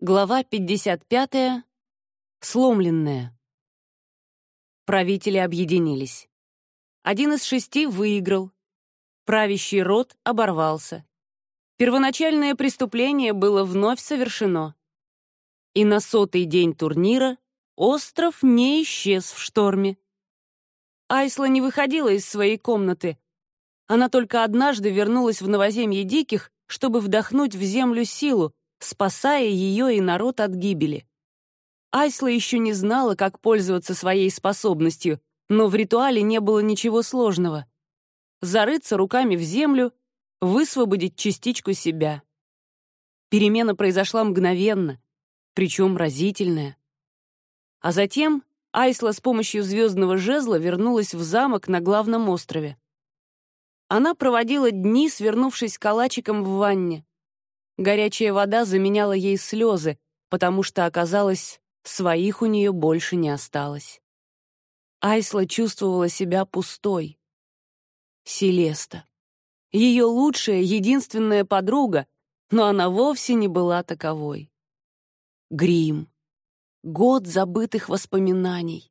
Глава 55. Сломленная. Правители объединились. Один из шести выиграл. Правящий род оборвался. Первоначальное преступление было вновь совершено. И на сотый день турнира остров не исчез в шторме. Айсла не выходила из своей комнаты. Она только однажды вернулась в новоземье диких, чтобы вдохнуть в землю силу, спасая ее и народ от гибели. Айсла еще не знала, как пользоваться своей способностью, но в ритуале не было ничего сложного. Зарыться руками в землю, высвободить частичку себя. Перемена произошла мгновенно, причем разительная. А затем Айсла с помощью звездного жезла вернулась в замок на главном острове. Она проводила дни, свернувшись калачиком в ванне. Горячая вода заменяла ей слезы, потому что, оказалось, своих у нее больше не осталось. Айсла чувствовала себя пустой. Селеста. Ее лучшая, единственная подруга, но она вовсе не была таковой. Грим. Год забытых воспоминаний.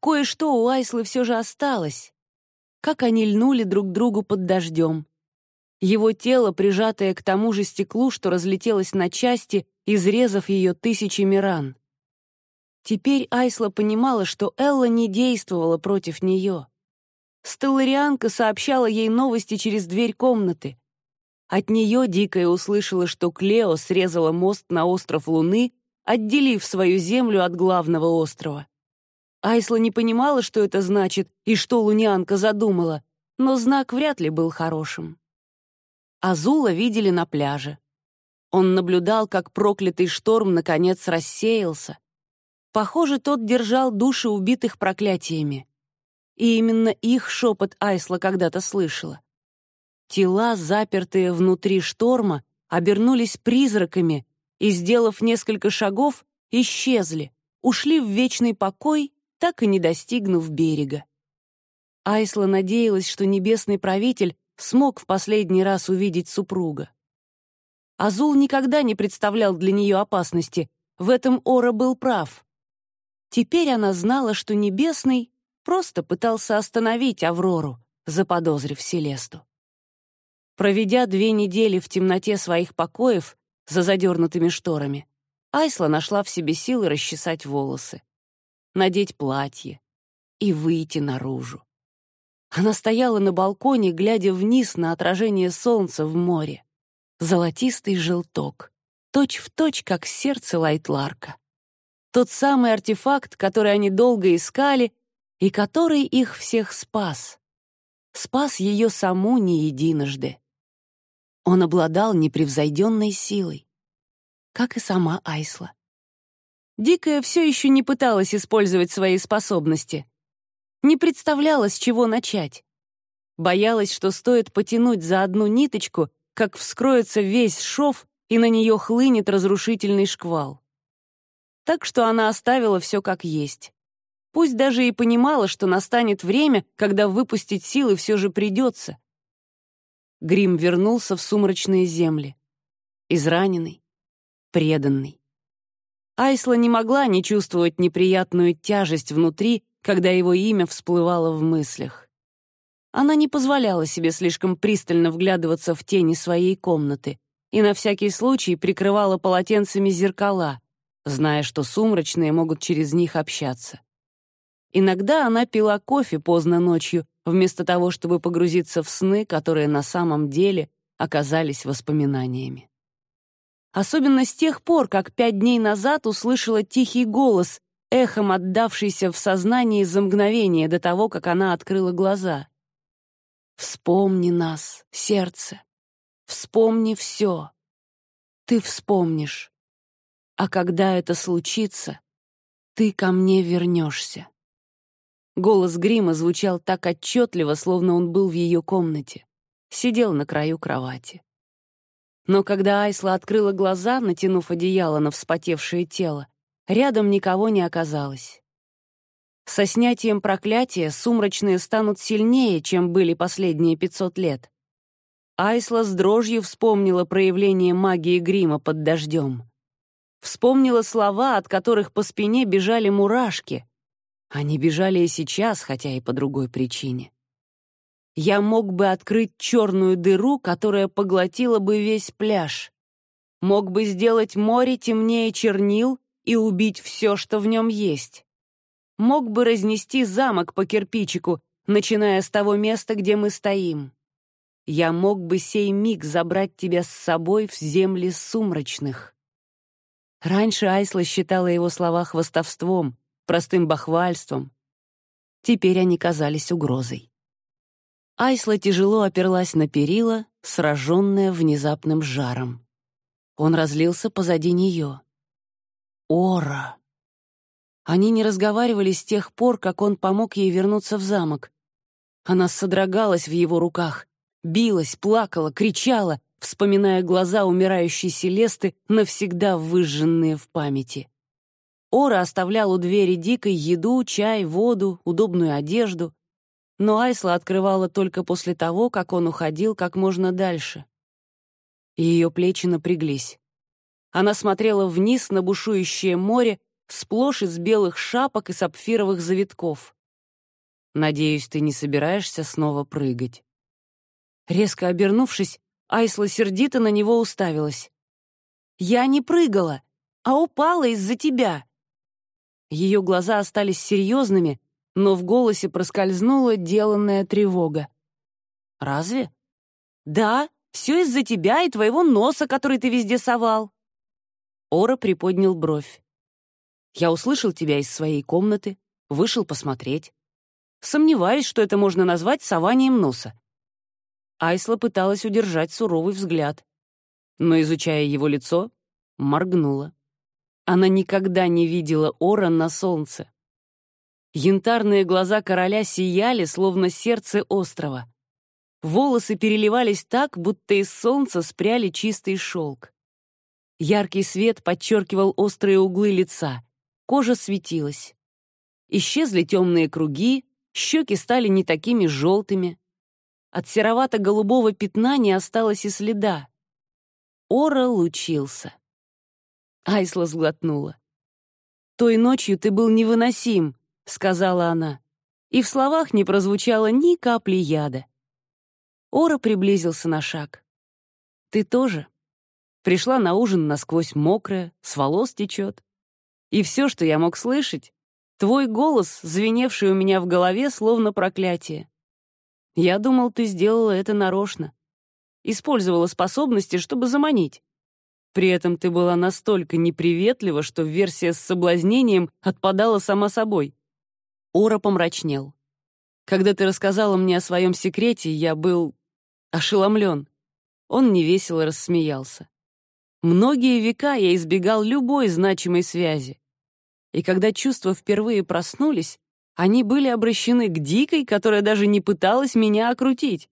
Кое-что у Айслы все же осталось. Как они льнули друг другу под дождем. Его тело, прижатое к тому же стеклу, что разлетелось на части, изрезав ее тысячами ран. Теперь Айсла понимала, что Элла не действовала против нее. Стелларианка сообщала ей новости через дверь комнаты. От нее Дикая услышала, что Клео срезала мост на остров Луны, отделив свою землю от главного острова. Айсла не понимала, что это значит и что лунянка задумала, но знак вряд ли был хорошим. Азула видели на пляже. Он наблюдал, как проклятый шторм наконец рассеялся. Похоже, тот держал души убитых проклятиями. И именно их шепот Айсла когда-то слышала. Тела, запертые внутри шторма, обернулись призраками и, сделав несколько шагов, исчезли, ушли в вечный покой, так и не достигнув берега. Айсла надеялась, что небесный правитель смог в последний раз увидеть супруга. Азул никогда не представлял для нее опасности, в этом Ора был прав. Теперь она знала, что Небесный просто пытался остановить Аврору, заподозрив Селесту. Проведя две недели в темноте своих покоев за задернутыми шторами, Айсла нашла в себе силы расчесать волосы, надеть платье и выйти наружу. Она стояла на балконе, глядя вниз на отражение солнца в море. Золотистый желток, точь-в-точь, точь, как сердце Лайтларка. Тот самый артефакт, который они долго искали и который их всех спас. Спас ее саму не единожды. Он обладал непревзойденной силой, как и сама Айсла. Дикая все еще не пыталась использовать свои способности не представляла, с чего начать. Боялась, что стоит потянуть за одну ниточку, как вскроется весь шов, и на нее хлынет разрушительный шквал. Так что она оставила все как есть. Пусть даже и понимала, что настанет время, когда выпустить силы все же придется. Грим вернулся в сумрачные земли. Израненный, преданный. Айсла не могла не чувствовать неприятную тяжесть внутри, когда его имя всплывало в мыслях. Она не позволяла себе слишком пристально вглядываться в тени своей комнаты и на всякий случай прикрывала полотенцами зеркала, зная, что сумрачные могут через них общаться. Иногда она пила кофе поздно ночью, вместо того, чтобы погрузиться в сны, которые на самом деле оказались воспоминаниями. Особенно с тех пор, как пять дней назад услышала тихий голос, эхом отдавшийся в сознании за мгновение до того, как она открыла глаза. «Вспомни нас, сердце, вспомни все. Ты вспомнишь. А когда это случится, ты ко мне вернешься». Голос Грима звучал так отчетливо, словно он был в ее комнате. Сидел на краю кровати. Но когда Айсла открыла глаза, натянув одеяло на вспотевшее тело, Рядом никого не оказалось. Со снятием проклятия сумрачные станут сильнее, чем были последние 500 лет. Айсла с дрожью вспомнила проявление магии грима под дождем. Вспомнила слова, от которых по спине бежали мурашки. Они бежали и сейчас, хотя и по другой причине. Я мог бы открыть черную дыру, которая поглотила бы весь пляж. Мог бы сделать море темнее чернил и убить все, что в нем есть. Мог бы разнести замок по кирпичику, начиная с того места, где мы стоим. Я мог бы сей миг забрать тебя с собой в земли сумрачных. Раньше Айсла считала его слова хвастовством, простым бахвальством. Теперь они казались угрозой. Айсла тяжело оперлась на перила, сраженная внезапным жаром. Он разлился позади нее. Ора! Они не разговаривали с тех пор, как он помог ей вернуться в замок. Она содрогалась в его руках, билась, плакала, кричала, вспоминая глаза умирающей Селесты, навсегда выжженные в памяти. Ора оставлял у двери Дикой еду, чай, воду, удобную одежду, но Айсла открывала только после того, как он уходил как можно дальше. Ее плечи напряглись. Она смотрела вниз на бушующее море, сплошь из белых шапок и сапфировых завитков. «Надеюсь, ты не собираешься снова прыгать?» Резко обернувшись, Айсла сердито на него уставилась. «Я не прыгала, а упала из-за тебя». Ее глаза остались серьезными, но в голосе проскользнула деланная тревога. «Разве?» «Да, все из-за тебя и твоего носа, который ты везде совал». Ора приподнял бровь. Я услышал тебя из своей комнаты, вышел посмотреть. Сомневаюсь, что это можно назвать сованием носа. Айсла пыталась удержать суровый взгляд, но, изучая его лицо, моргнула. Она никогда не видела Ора на солнце. Янтарные глаза короля сияли, словно сердце острова. Волосы переливались так, будто из солнца спряли чистый шелк. Яркий свет подчеркивал острые углы лица, Кожа светилась. Исчезли темные круги, щеки стали не такими желтыми. От серовато-голубого пятна не осталось и следа. Ора лучился. Айсла сглотнула. «Той ночью ты был невыносим», — сказала она, и в словах не прозвучало ни капли яда. Ора приблизился на шаг. «Ты тоже?» Пришла на ужин насквозь мокрая, с волос течет. И все, что я мог слышать, твой голос, звеневший у меня в голове, словно проклятие. Я думал, ты сделала это нарочно. Использовала способности, чтобы заманить. При этом ты была настолько неприветлива, что версия с соблазнением отпадала сама собой. Ора помрачнел. Когда ты рассказала мне о своем секрете, я был ошеломлен. Он невесело рассмеялся. Многие века я избегал любой значимой связи и когда чувства впервые проснулись, они были обращены к Дикой, которая даже не пыталась меня окрутить.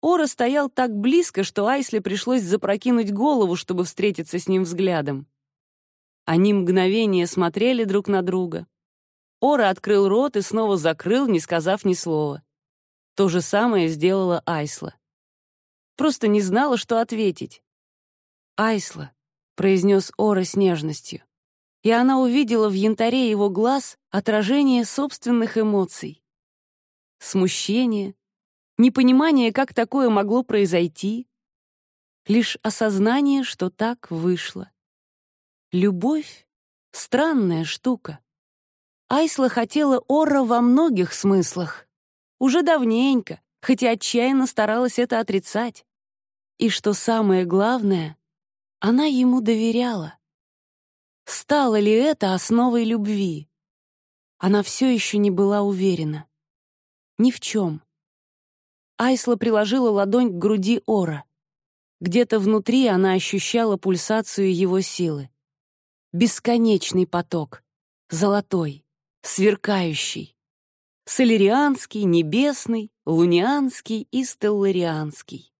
Ора стоял так близко, что Айсле пришлось запрокинуть голову, чтобы встретиться с ним взглядом. Они мгновение смотрели друг на друга. Ора открыл рот и снова закрыл, не сказав ни слова. То же самое сделала Айсла. Просто не знала, что ответить. «Айсла», — произнес Ора с нежностью и она увидела в янтаре его глаз отражение собственных эмоций. Смущение, непонимание, как такое могло произойти, лишь осознание, что так вышло. Любовь — странная штука. Айсла хотела Ора во многих смыслах. Уже давненько, хотя отчаянно старалась это отрицать. И что самое главное, она ему доверяла. Стало ли это основой любви? Она все еще не была уверена. Ни в чем. Айсла приложила ладонь к груди Ора. Где-то внутри она ощущала пульсацию его силы. Бесконечный поток. Золотой, сверкающий. Солерианский, небесный, лунианский и стелларианский.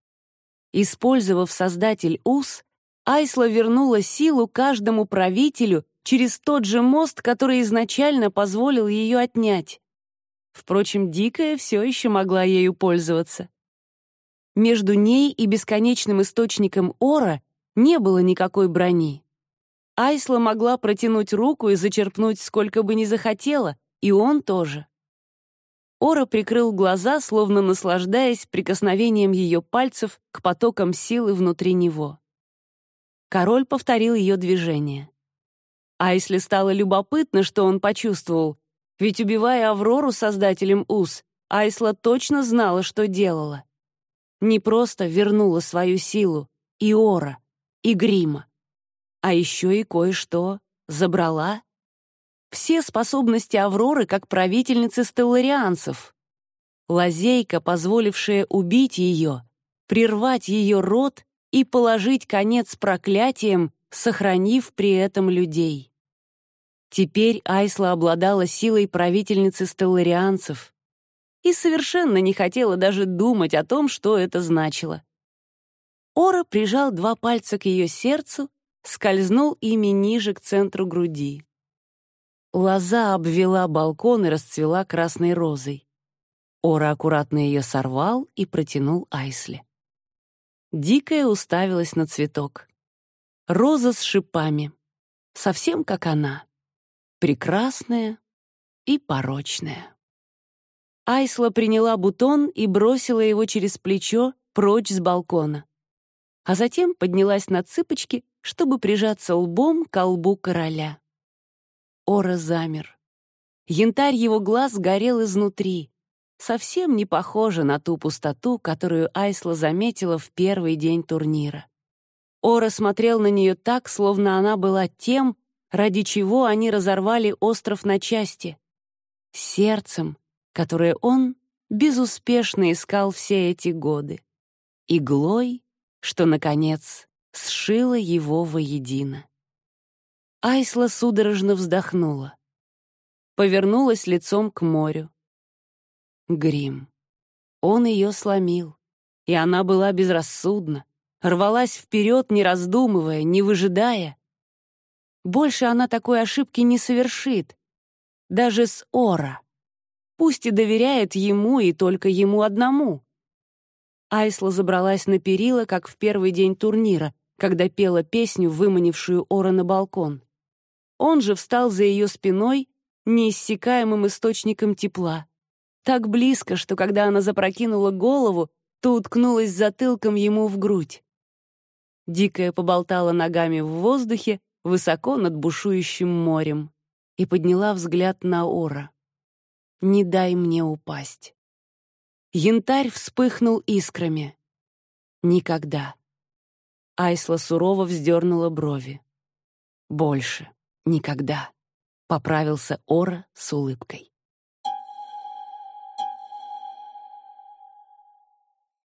Использовав создатель УС, Айсла вернула силу каждому правителю через тот же мост, который изначально позволил ее отнять. Впрочем, Дикая все еще могла ею пользоваться. Между ней и бесконечным источником Ора не было никакой брони. Айсла могла протянуть руку и зачерпнуть сколько бы ни захотела, и он тоже. Ора прикрыл глаза, словно наслаждаясь прикосновением ее пальцев к потокам силы внутри него. Король повторил ее движение. Айсле стало любопытно, что он почувствовал, ведь, убивая Аврору создателем Уз, Айсла точно знала, что делала. Не просто вернула свою силу, и Ора, и Грима, а еще и кое-что забрала. Все способности Авроры как правительницы стелларианцев. Лазейка, позволившая убить ее, прервать ее род и положить конец проклятиям, сохранив при этом людей. Теперь Айсла обладала силой правительницы стелларианцев и совершенно не хотела даже думать о том, что это значило. Ора прижал два пальца к ее сердцу, скользнул ими ниже к центру груди. Лоза обвела балкон и расцвела красной розой. Ора аккуратно ее сорвал и протянул Айсле. Дикая уставилась на цветок. Роза с шипами. Совсем как она прекрасная и порочная. Айсла приняла бутон и бросила его через плечо прочь с балкона. А затем поднялась на цыпочки, чтобы прижаться лбом к лбу короля. Ора замер. Янтарь его глаз горел изнутри. Совсем не похоже на ту пустоту, которую Айсла заметила в первый день турнира. Ора смотрел на нее так, словно она была тем, ради чего они разорвали остров на части, сердцем, которое он безуспешно искал все эти годы, иглой, что, наконец, сшила его воедино. Айсла судорожно вздохнула. Повернулась лицом к морю. Грим. Он ее сломил, и она была безрассудна, рвалась вперед, не раздумывая, не выжидая, больше она такой ошибки не совершит. Даже с Ора. Пусть и доверяет ему и только ему одному. Айсла забралась на перила, как в первый день турнира, когда пела песню, выманившую Ора на балкон. Он же встал за ее спиной, неиссякаемым источником тепла. Так близко, что когда она запрокинула голову, то уткнулась затылком ему в грудь. Дикая поболтала ногами в воздухе, высоко над бушующим морем, и подняла взгляд на Ора. «Не дай мне упасть». Янтарь вспыхнул искрами. «Никогда». Айсла сурово вздернула брови. «Больше. Никогда», — поправился Ора с улыбкой.